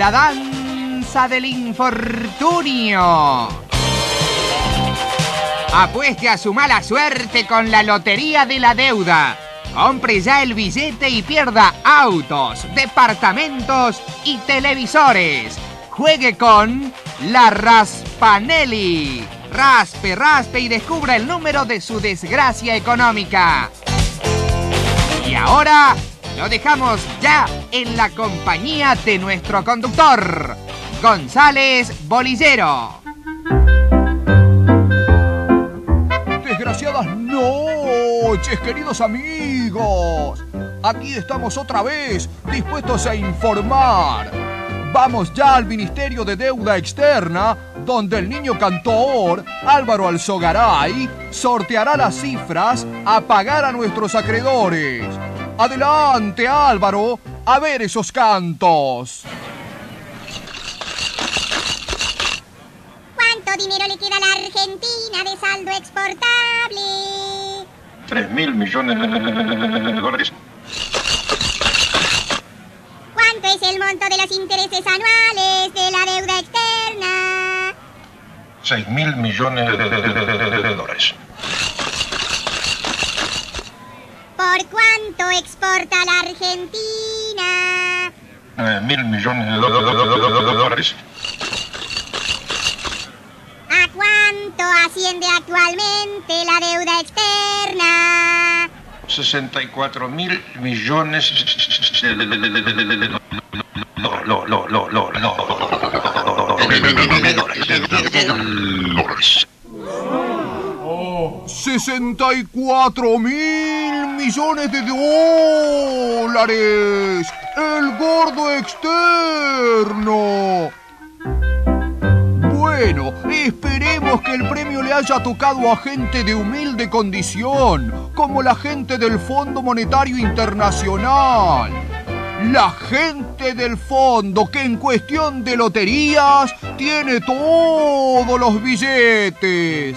la danza del infortunio. Apueste a su mala suerte con la Lotería de la Deuda. Compre ya el billete y pierda autos, departamentos y televisores. Juegue con la Raspanelli. Raspe, raspe y descubra el número de su desgracia económica. Y ahora lo dejamos ya en la compañía de nuestro conductor, González Bolillero. Desgraciadas noches, queridos amigos. Aquí estamos otra vez, dispuestos a informar. Vamos ya al Ministerio de Deuda Externa, donde el niño cantor, Álvaro Alzogaray, sorteará las cifras a pagar a nuestros acreedores. Adelante, Álvaro, a ver esos cantos. ¿Cuánto dinero le queda a la Argentina de saldo exportable? 3 mil millones de dólares. ¿Cuánto es el monto de los intereses anuales de la deuda externa? 6 mil millones de dólares. Cuánto exporta la Argentina? 9 mil millones de dólares. ¿A cuánto asciende actualmente la deuda externa? 64 mil millones de dólares. 64 mil millones de dólares. El gordo externo. Bueno, esperemos que el premio le haya tocado a gente de humilde condición, como la gente del Fondo Monetario Internacional. La gente del fondo que en cuestión de loterías tiene todos los billetes.